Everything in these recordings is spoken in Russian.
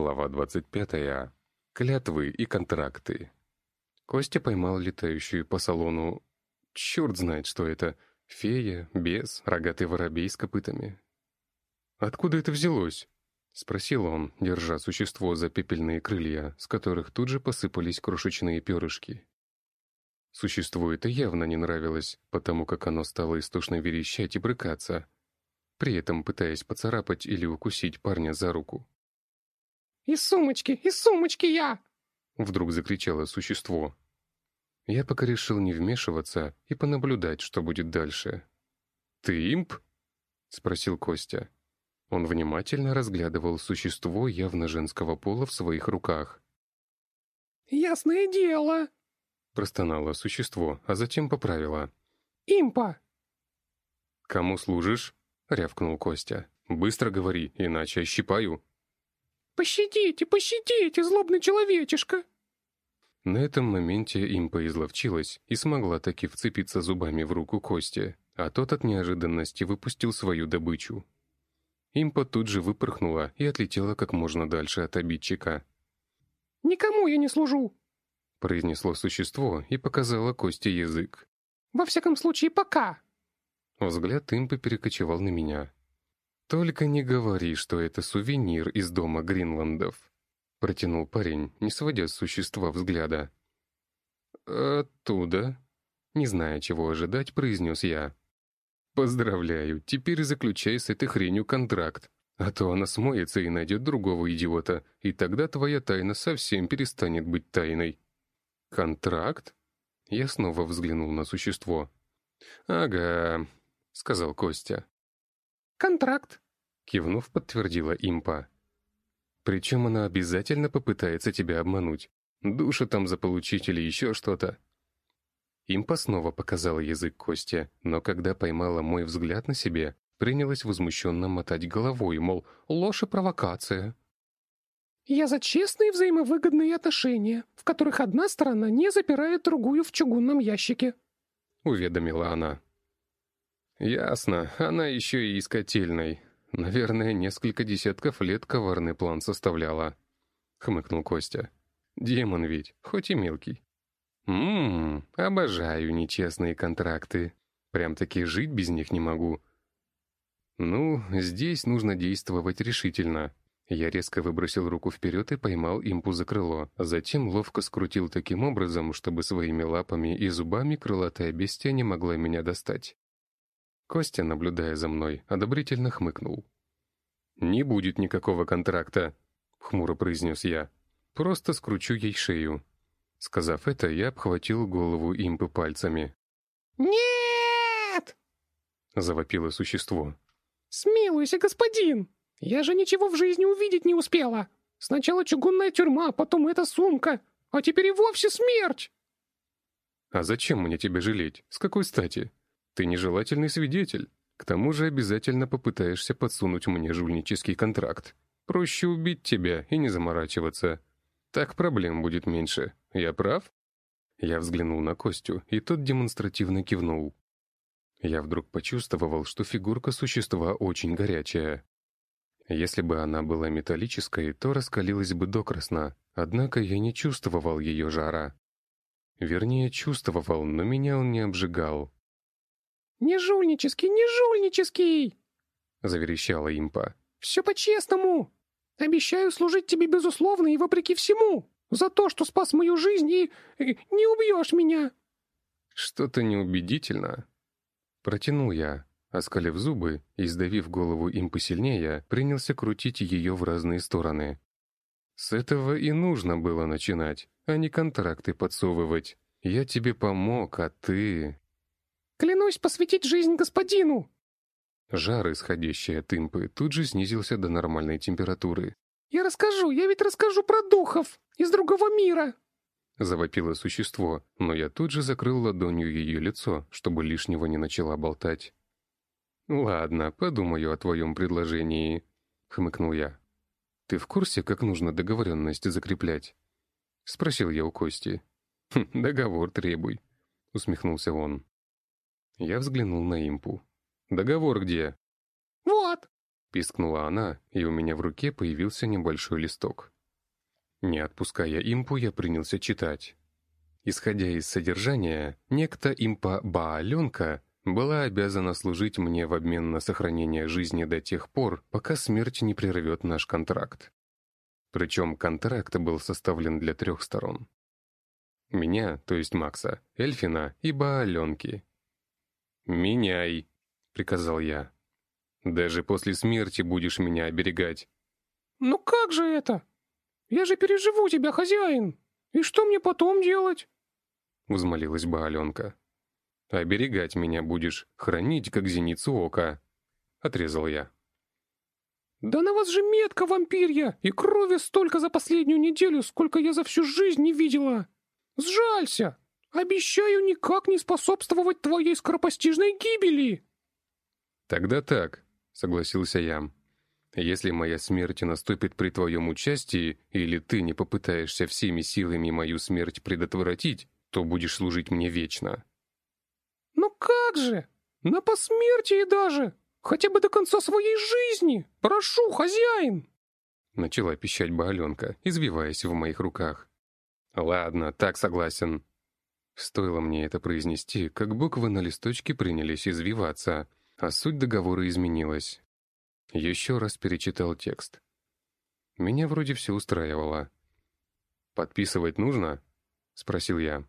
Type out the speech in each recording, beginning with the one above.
Глава 25. Клятвы и контракты. Костя поймал летающую по салону... Черт знает, что это. Фея, бес, рогатый воробей с копытами. «Откуда это взялось?» — спросил он, держа существо за пепельные крылья, с которых тут же посыпались крошечные перышки. Существу это явно не нравилось, потому как оно стало истошно верещать и брыкаться, при этом пытаясь поцарапать или укусить парня за руку. «Из сумочки! Из сумочки я!» Вдруг закричало существо. Я пока решил не вмешиваться и понаблюдать, что будет дальше. «Ты имп?» — спросил Костя. Он внимательно разглядывал существо явно женского пола в своих руках. «Ясное дело!» — простонало существо, а затем поправило. «Импа!» «Кому служишь?» — рявкнул Костя. «Быстро говори, иначе ощипаю». «Пощадите, пощадите, злобный человечишка!» На этом моменте импа изловчилась и смогла таки вцепиться зубами в руку Кости, а тот от неожиданности выпустил свою добычу. Импа тут же выпорхнула и отлетела как можно дальше от обидчика. «Никому я не служу!» — произнесло существо и показало Кости язык. «Во всяком случае, пока!» Взгляд импы перекочевал на меня. «Только не говори, что это сувенир из дома Гринландов», — протянул парень, не сводя с существа взгляда. «Оттуда?» Не зная, чего ожидать, произнес я. «Поздравляю, теперь заключай с этой хренью контракт, а то она смоется и найдет другого идиота, и тогда твоя тайна совсем перестанет быть тайной». «Контракт?» Я снова взглянул на существо. «Ага», — сказал Костя. «Контракт», — кивнув, подтвердила импа. «Причем она обязательно попытается тебя обмануть. Душу там заполучить или еще что-то». Импа снова показала язык Косте, но когда поймала мой взгляд на себе, принялась возмущенно мотать головой, мол, ложь и провокация. «Я за честные взаимовыгодные отношения, в которых одна сторона не запирает другую в чугунном ящике», — уведомила она. Ясно, она еще и из котельной. Наверное, несколько десятков лет коварный план составляла. Хмыкнул Костя. Демон ведь, хоть и мелкий. Ммм, обожаю нечестные контракты. Прям-таки жить без них не могу. Ну, здесь нужно действовать решительно. Я резко выбросил руку вперед и поймал импу за крыло, затем ловко скрутил таким образом, чтобы своими лапами и зубами крылатая бестия не могла меня достать. Костя, наблюдая за мной, одобрительно хмыкнул. «Не будет никакого контракта», — хмуро произнес я. «Просто скручу ей шею». Сказав это, я обхватил голову импы пальцами. «Нет!» — завопило существо. «Смилуйся, господин! Я же ничего в жизни увидеть не успела! Сначала чугунная тюрьма, потом эта сумка, а теперь и вовсе смерть!» «А зачем мне тебя жалеть? С какой стати?» Ты нежелательный свидетель. К тому же обязательно попытаешься подсунуть мне жульнический контракт. Проще убить тебя и не заморачиваться. Так проблем будет меньше. Я прав?» Я взглянул на Костю, и тот демонстративно кивнул. Я вдруг почувствовал, что фигурка существа очень горячая. Если бы она была металлической, то раскалилась бы докрасна, однако я не чувствовал ее жара. Вернее, чувствовал, но меня он не обжигал. «Не жульнический, не жульнический!» — заверещала импа. «Все по-честному! Обещаю служить тебе безусловно и вопреки всему! За то, что спас мою жизнь и... не убьешь меня!» «Что-то неубедительно!» Протянул я, оскалив зубы и, сдавив голову им посильнее, принялся крутить ее в разные стороны. С этого и нужно было начинать, а не контракты подсовывать. Я тебе помог, а ты... Клянусь посвятить жизнь господину!» Жар, исходящий от импы, тут же снизился до нормальной температуры. «Я расскажу, я ведь расскажу про духов из другого мира!» Завопило существо, но я тут же закрыл ладонью ее лицо, чтобы лишнего не начала болтать. «Ладно, подумаю о твоем предложении», — хмыкнул я. «Ты в курсе, как нужно договоренность закреплять?» — спросил я у Кости. «Хм, «Договор требуй», — усмехнулся он. Я взглянул на импу. «Договор где?» «Вот!» — Пискнула она, и у меня в руке появился небольшой листок. Не отпуская импу, я принялся читать. Исходя из содержания, некто импа Бааленка была обязана служить мне в обмен на сохранение жизни до тех пор, пока смерть не прервет наш контракт. Причем контракт был составлен для трех сторон. Меня, то есть Макса, Эльфина и Бааленки. «Меняй», — приказал я. «Даже после смерти будешь меня оберегать». «Ну как же это? Я же переживу тебя, хозяин! И что мне потом делать?» Взмолилась Бааленка. «Оберегать меня будешь, хранить, как зеницу ока», — отрезал я. «Да на вас же метка вампирья, и крови столько за последнюю неделю, сколько я за всю жизнь не видела! Сжалься! Обещаю никак не способствовать твоей скоропостижной гибели!» «Тогда так», — согласился я. «Если моя смерть наступит при твоем участии, или ты не попытаешься всеми силами мою смерть предотвратить, то будешь служить мне вечно». «Ну как же? На посмертии даже! Хотя бы до конца своей жизни! Прошу, хозяин!» Начала пищать Бааленка, извиваясь в моих руках. «Ладно, так согласен». Стоило мне это произнести, как буквы на листочке принялись извиваться, а суть договора изменилась. Еще раз перечитал текст. Меня вроде все устраивало. «Подписывать нужно?» — спросил я.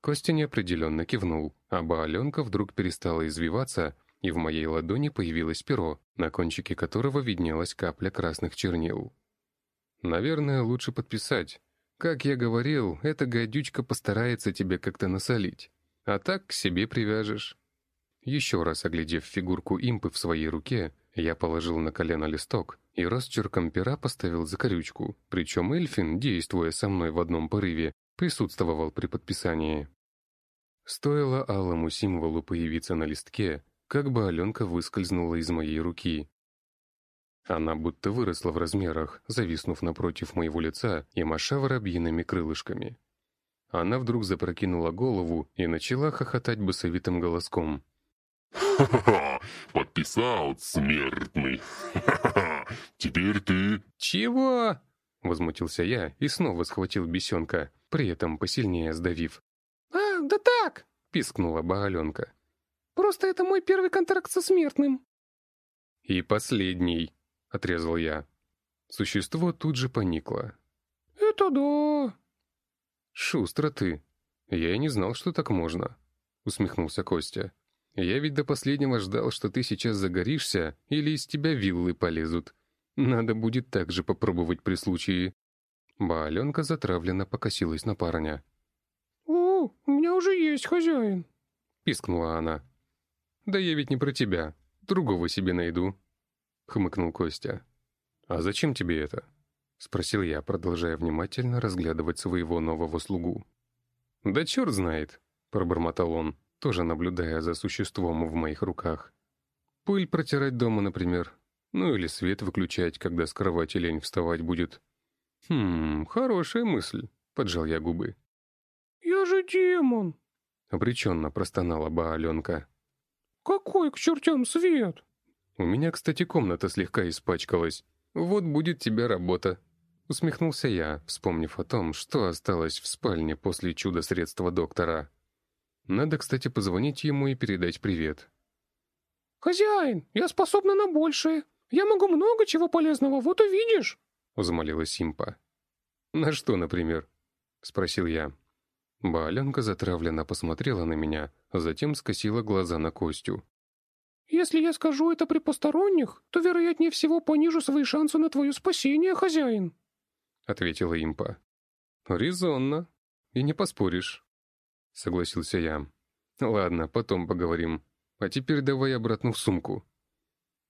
Костя неопределенно кивнул, а Бааленка вдруг перестала извиваться, и в моей ладони появилось перо, на кончике которого виднелась капля красных чернил. «Наверное, лучше подписать. Как я говорил, эта гадючка постарается тебе как-то насолить. А так к себе привяжешь». Еще раз оглядев фигурку импы в своей руке, я положил на колено листок и росчерком пера поставил за корючку, причем Эльфин, действуя со мной в одном порыве, присутствовал при подписании. Стоило алому символу появиться на листке, как бы Аленка выскользнула из моей руки. Она будто выросла в размерах, зависнув напротив моего лица и маша воробьиными крылышками. Она вдруг запрокинула голову и начала хохотать басовитым голоском. «Ха-ха-ха! Подписал, смертный! Ха-ха-ха! Теперь ты...» «Чего?» — возмутился я и снова схватил бесенка, при этом посильнее сдавив. «А, да так!» — пискнула Бааленка. «Просто это мой первый контракт со смертным». «И последний», — отрезал я. Существо тут же поникло. «Это да!» «Шустро ты. Я и не знал, что так можно», — усмехнулся Костя. «Я ведь до последнего ждал, что ты сейчас загоришься или из тебя виллы полезут. Надо будет так же попробовать при случае». Бааленка затравленно покосилась на парня. «О, у меня уже есть хозяин», — пискнула она. «Да я ведь не про тебя. Другого себе найду», — хмыкнул Костя. «А зачем тебе это?» — спросил я, продолжая внимательно разглядывать своего нового слугу. «Да черт знает», — пробормотал он, тоже наблюдая за существом в моих руках. «Пыль протирать дома, например. Ну или свет выключать, когда с кровати лень вставать будет. «Хм, хорошая мысль», — поджал я губы. «Я же демон!» — обреченно простонала Бааленка. «Какой к чертям свет?» «У меня, кстати, комната слегка испачкалась. Вот будет тебе работа». Усмехнулся я, вспомнив о том, что осталось в спальне после чудо-средства доктора. Надо, кстати, позвонить ему и передать привет. «Хозяин, я способна на большее. Я могу много чего полезного, вот увидишь!» — взмолилась Симпа. «На что, например?» — спросил я. Бааленка затравленно посмотрела на меня, а затем скосила глаза на Костю. «Если я скажу это при посторонних, то, вероятнее всего, понижу свои шансы на твое спасение, хозяин», — ответила импа. «Резонно. И не поспоришь», — согласился я. «Ладно, потом поговорим. А теперь давай обратно в сумку».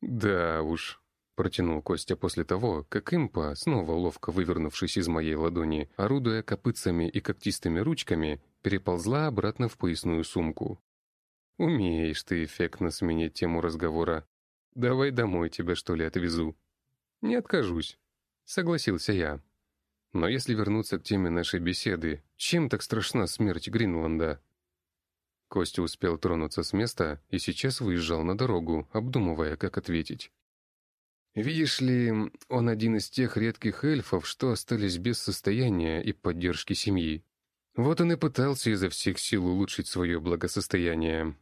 «Да уж», Протянул Костя после того, как импа, снова ловко вывернувшись из моей ладони, орудуя копытцами и когтистыми ручками, переползла обратно в поясную сумку. «Умеешь ты эффектно сменить тему разговора. Давай домой тебя, что ли, отвезу». «Не откажусь», — согласился я. «Но если вернуться к теме нашей беседы, чем так страшна смерть Гринланда?» Костя успел тронуться с места и сейчас выезжал на дорогу, обдумывая, как ответить. Видишь ли, он один из тех редких эльфов, что остались без состояния и поддержки семьи. Вот он и пытался изо всех сил улучшить свое благосостояние.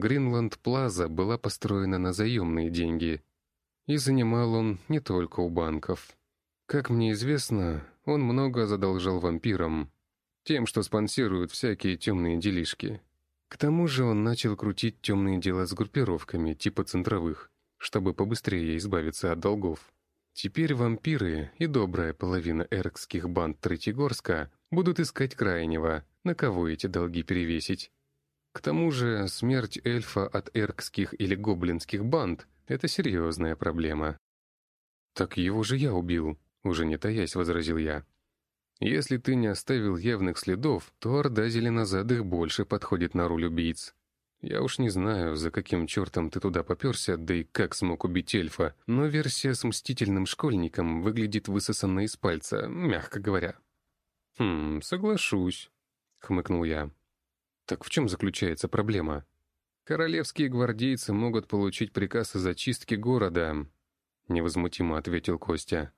Гринланд Плаза была построена на заемные деньги, и занимал он не только у банков. Как мне известно, он много задолжал вампирам, тем, что спонсируют всякие темные делишки. К тому же он начал крутить темные дела с группировками, типа центровых, чтобы побыстрее избавиться от долгов. Теперь вампиры и добрая половина эркских банд Третьегорска будут искать крайнего, на кого эти долги перевесить. К тому же смерть эльфа от эркских или гоблинских банд — это серьезная проблема. «Так его же я убил», — уже не таясь возразил я. «Если ты не оставил явных следов, то Орда Зеленозадых больше подходит на роль убийц. Я уж не знаю, за каким чертом ты туда поперся, да и как смог убить эльфа, но версия с мстительным школьником выглядит высосанной из пальца, мягко говоря. «Хм, соглашусь», — хмыкнул я. «Так в чем заключается проблема?» «Королевские гвардейцы могут получить приказ о зачистке города», — невозмутимо ответил Костя.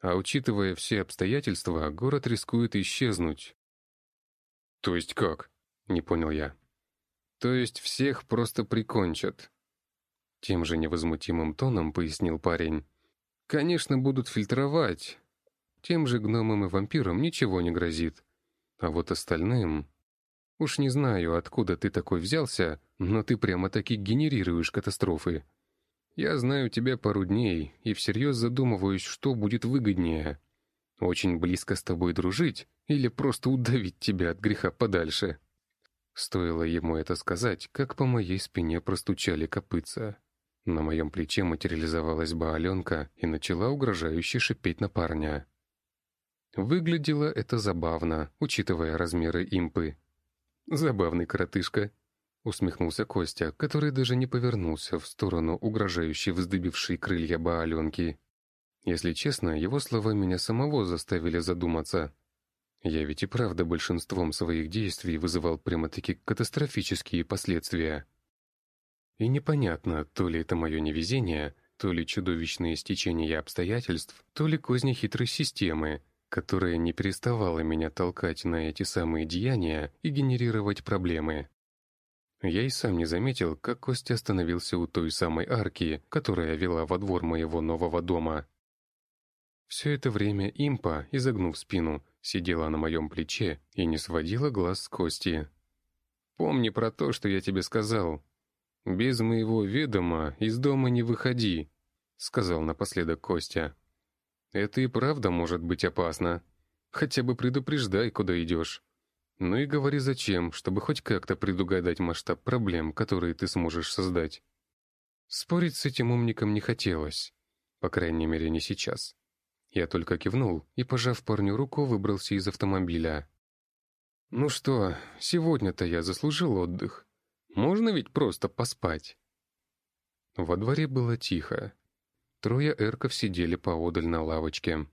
«А учитывая все обстоятельства, город рискует исчезнуть». «То есть как?» — не понял я. То есть всех просто прикончат. Тем же невозмутимым тоном пояснил парень. Конечно, будут фильтровать. Тем же гномам и вампирам ничего не грозит. А вот остальным... Уж не знаю, откуда ты такой взялся, но ты прямо-таки генерируешь катастрофы. Я знаю тебя пару дней и всерьез задумываюсь, что будет выгоднее. Очень близко с тобой дружить или просто удавить тебя от греха подальше. Стоило ему это сказать, как по моей спине простучали копытца. На моем плече материализовалась Бааленка и начала угрожающе шипеть на парня. Выглядело это забавно, учитывая размеры импы. «Забавный коротышка», — усмехнулся Костя, который даже не повернулся в сторону угрожающей вздыбившей крылья Бааленки. Если честно, его слова меня самого заставили задуматься. Я ведь и правда большинством своих действий вызывал прямо-таки катастрофические последствия. И непонятно, то ли это мое невезение, то ли чудовищное стечение обстоятельств, то ли козни хитрой системы, которая не переставала меня толкать на эти самые деяния и генерировать проблемы. Я и сам не заметил, как Костя остановился у той самой арки, которая вела во двор моего нового дома. Все это время импа, изогнув спину, сидела на моем плече и не сводила глаз с Кости. «Помни про то, что я тебе сказал. Без моего ведома из дома не выходи», — сказал напоследок Костя. «Это и правда может быть опасно. Хотя бы предупреждай, куда идешь. Ну и говори зачем, чтобы хоть как-то предугадать масштаб проблем, которые ты сможешь создать». Спорить с этим умником не хотелось. По крайней мере, не сейчас. Я только кивнул и, пожав парню руку, выбрался из автомобиля. «Ну что, сегодня-то я заслужил отдых. Можно ведь просто поспать?» Во дворе было тихо. Трое эрков сидели поодаль на лавочке.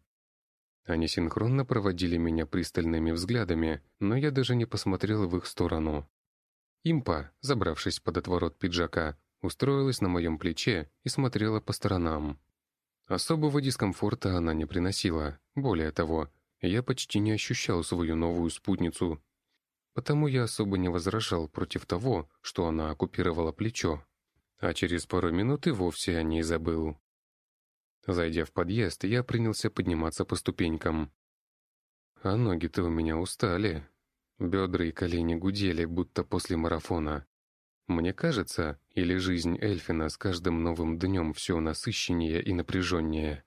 Они синхронно проводили меня пристальными взглядами, но я даже не посмотрел в их сторону. Импа, забравшись под отворот пиджака, устроилась на моем плече и смотрела по сторонам. Особого дискомфорта она не приносила. Более того, я почти не ощущал свою новую спутницу. Потому я особо не возражал против того, что она оккупировала плечо. А через пару минут и вовсе о ней забыл. Зайдя в подъезд, я принялся подниматься по ступенькам. А ноги-то у меня устали. Бедра и колени гудели, будто после марафона. Мне кажется, или жизнь Эльфина с каждым новым днем все насыщеннее и напряженнее.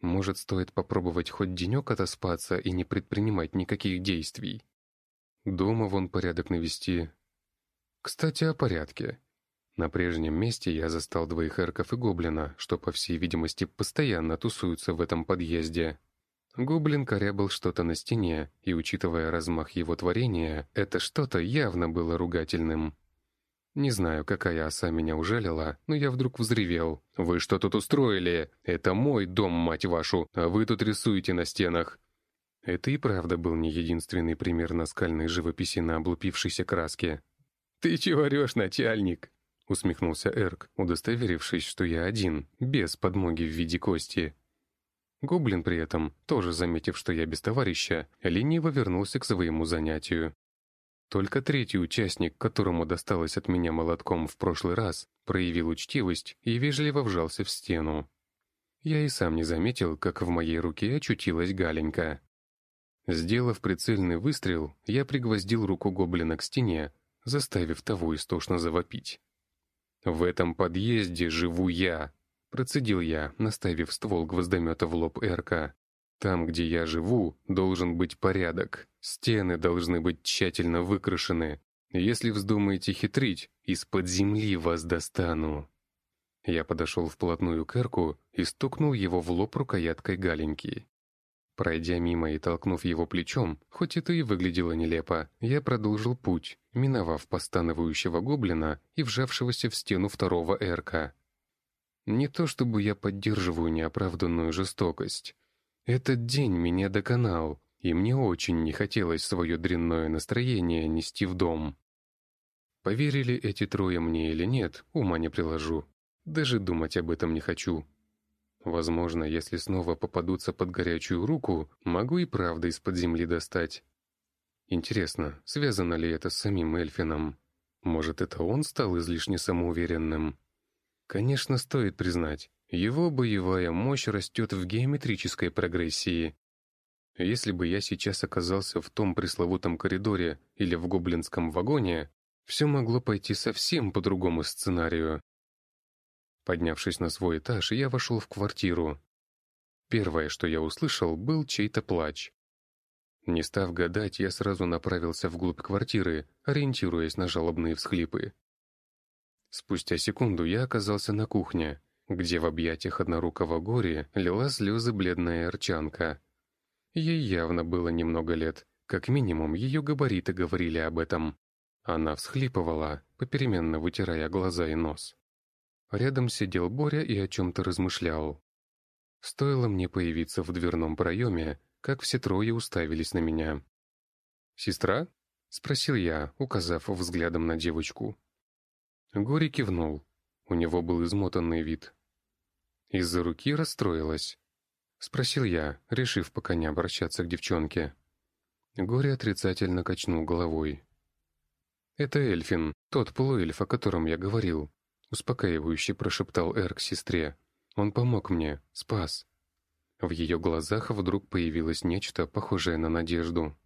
Может, стоит попробовать хоть денек отоспаться и не предпринимать никаких действий? Дома вон порядок навести. Кстати, о порядке. На прежнем месте я застал двоих эрков и гоблина, что, по всей видимости, постоянно тусуются в этом подъезде. Гоблин корябал что-то на стене, и, учитывая размах его творения, это что-то явно было ругательным. Не знаю, какая оса меня ужалила, но я вдруг взревел. «Вы что тут устроили? Это мой дом, мать вашу, а вы тут рисуете на стенах!» Это и правда был не единственный пример наскальной живописи на облупившейся краске. «Ты чего орешь, начальник?» — усмехнулся Эрк, удостоверившись, что я один, без подмоги в виде кости. Гоблин при этом, тоже заметив, что я без товарища, лениво вернулся к своему занятию. Только третий участник, которому досталось от меня молотком в прошлый раз, проявил учтивость и вежливо вжался в стену. Я и сам не заметил, как в моей руке очутилась галенька. Сделав прицельный выстрел, я пригвоздил руку гоблина к стене, заставив того истошно завопить. «В этом подъезде живу я», — процедил я, наставив ствол гвоздомета в лоб Эрка. Там, где я живу, должен быть порядок. Стены должны быть тщательно выкрашены. Если вздумаете хитрить, из-под земли вас достану». Я подошел вплотную к Эрку и стукнул его в лоб рукояткой галеньки. Пройдя мимо и толкнув его плечом, хоть это и выглядело нелепо, я продолжил путь, миновав постановающего гоблина и вжавшегося в стену второго Эрка. Не то чтобы я поддерживаю неоправданную жестокость, этот день меня доконал, и мне очень не хотелось свое дрянное настроение нести в дом. Поверили эти трое мне или нет, ума не приложу. Даже думать об этом не хочу. Возможно, если снова попадутся под горячую руку, могу и правда из-под земли достать. Интересно, связано ли это с самим Эльфином? Может, это он стал излишне самоуверенным? Конечно, стоит признать, его боевая мощь растет в геометрической прогрессии. Если бы я сейчас оказался в том пресловутом коридоре или в гоблинском вагоне, все могло пойти совсем по другому сценарию. Поднявшись на свой этаж, я вошел в квартиру. Первое, что я услышал, был чей-то плач. Не став гадать, я сразу направился вглубь квартиры, ориентируясь на жалобные всхлипы. Спустя секунду я оказался на кухне где в объятиях однорукого горе лила слезы бледная арчанка. Ей явно было немного лет, как минимум ее габариты говорили об этом. Она всхлипывала, попеременно вытирая глаза и нос. Рядом сидел Боря и о чем-то размышлял. Стоило мне появиться в дверном проеме, как все трое уставились на меня. «Сестра?» — спросил я, указав взглядом на девочку. Гори кивнул. У него был измотанный вид. Из-за руки расстроилась. Спросил я, решив пока не обращаться к девчонке. Горе отрицательно качнул головой. «Это Эльфин, тот полуэльф, о котором я говорил», успокаивающе прошептал Эрк сестре. «Он помог мне, спас». В ее глазах вдруг появилось нечто, похожее на надежду.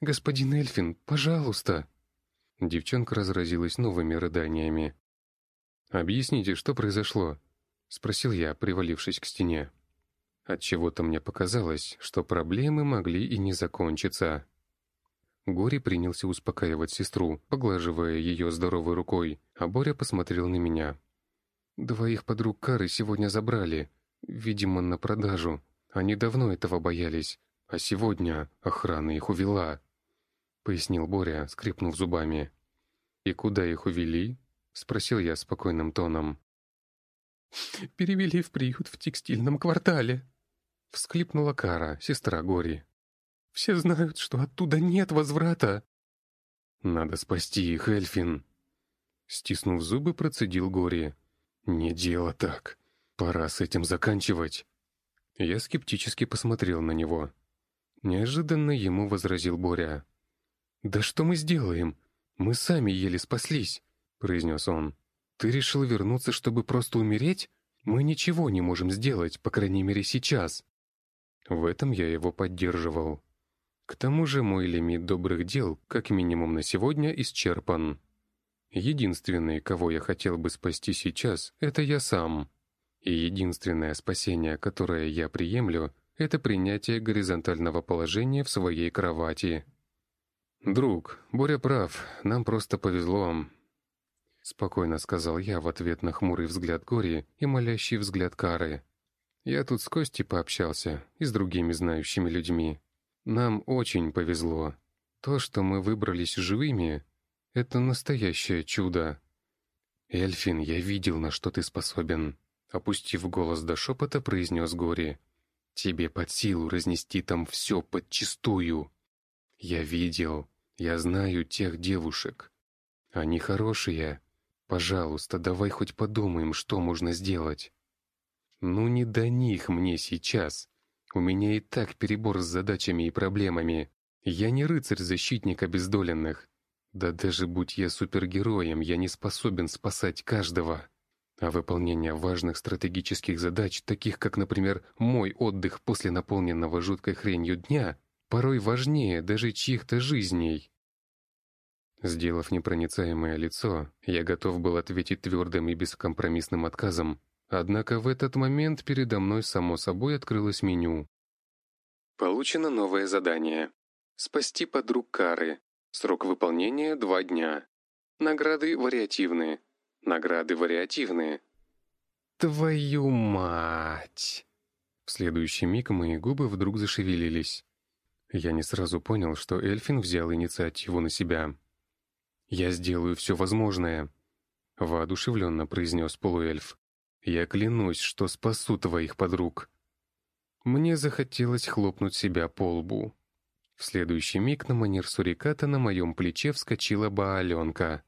«Господин Эльфин, пожалуйста!» Девчонка разразилась новыми рыданиями. «Объясните, что произошло?» — спросил я, привалившись к стене. Отчего-то мне показалось, что проблемы могли и не закончиться. Гори принялся успокаивать сестру, поглаживая ее здоровой рукой, а Боря посмотрел на меня. «Двоих подруг Кары сегодня забрали, видимо, на продажу. Они давно этого боялись, а сегодня охрана их увела», — пояснил Боря, скрипнув зубами. «И куда их увели?» — спросил я спокойным тоном. Перевели в приют в текстильном квартале. Всклипнула Кара, сестра Гори. Все знают, что оттуда нет возврата. Надо спасти их, Эльфин. Стиснув зубы, процедил Гори. Не дело так. Пора с этим заканчивать. Я скептически посмотрел на него. Неожиданно ему возразил Боря. «Да что мы сделаем? Мы сами еле спаслись», — произнес он. Ты решил вернуться, чтобы просто умереть? Мы ничего не можем сделать, по крайней мере сейчас. В этом я его поддерживал. К тому же мой лимит добрых дел, как минимум на сегодня, исчерпан. Единственный, кого я хотел бы спасти сейчас, это я сам. И единственное спасение, которое я приемлю, это принятие горизонтального положения в своей кровати. «Друг, Боря прав, нам просто повезло. — спокойно сказал я в ответ на хмурый взгляд Гори и молящий взгляд Кары. «Я тут с Костей пообщался и с другими знающими людьми. Нам очень повезло. То, что мы выбрались живыми, — это настоящее чудо. Эльфин, я видел, на что ты способен», — опустив голос до шепота, произнес Гори. «Тебе под силу разнести там все подчистую. Я видел, я знаю тех девушек. Они хорошие, Пожалуйста, давай хоть подумаем, что можно сделать. Ну не до них мне сейчас. У меня и так перебор с задачами и проблемами. Я не рыцарь-защитник обездоленных. Да даже будь я супергероем, я не способен спасать каждого. А выполнение важных стратегических задач, таких как, например, мой отдых после наполненного жуткой хренью дня, порой важнее даже чьих-то жизней. Сделав непроницаемое лицо, я готов был ответить твердым и бескомпромиссным отказом, однако в этот момент передо мной само собой открылось меню. Получено новое задание. Спасти подруг Кары. Срок выполнения — два дня. Награды вариативные. Награды вариативные. Твою мать! В следующий миг мои губы вдруг зашевелились. Я не сразу понял, что Эльфин взял инициативу на себя. «Я сделаю все возможное», — воодушевленно произнес полуэльф. «Я клянусь, что спасу твоих подруг». Мне захотелось хлопнуть себя по лбу. В следующий миг на манер суриката на моем плече вскочила Бааленка.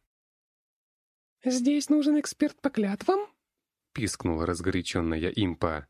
«Здесь нужен эксперт по клятвам?» — пискнула разгоряченная импа.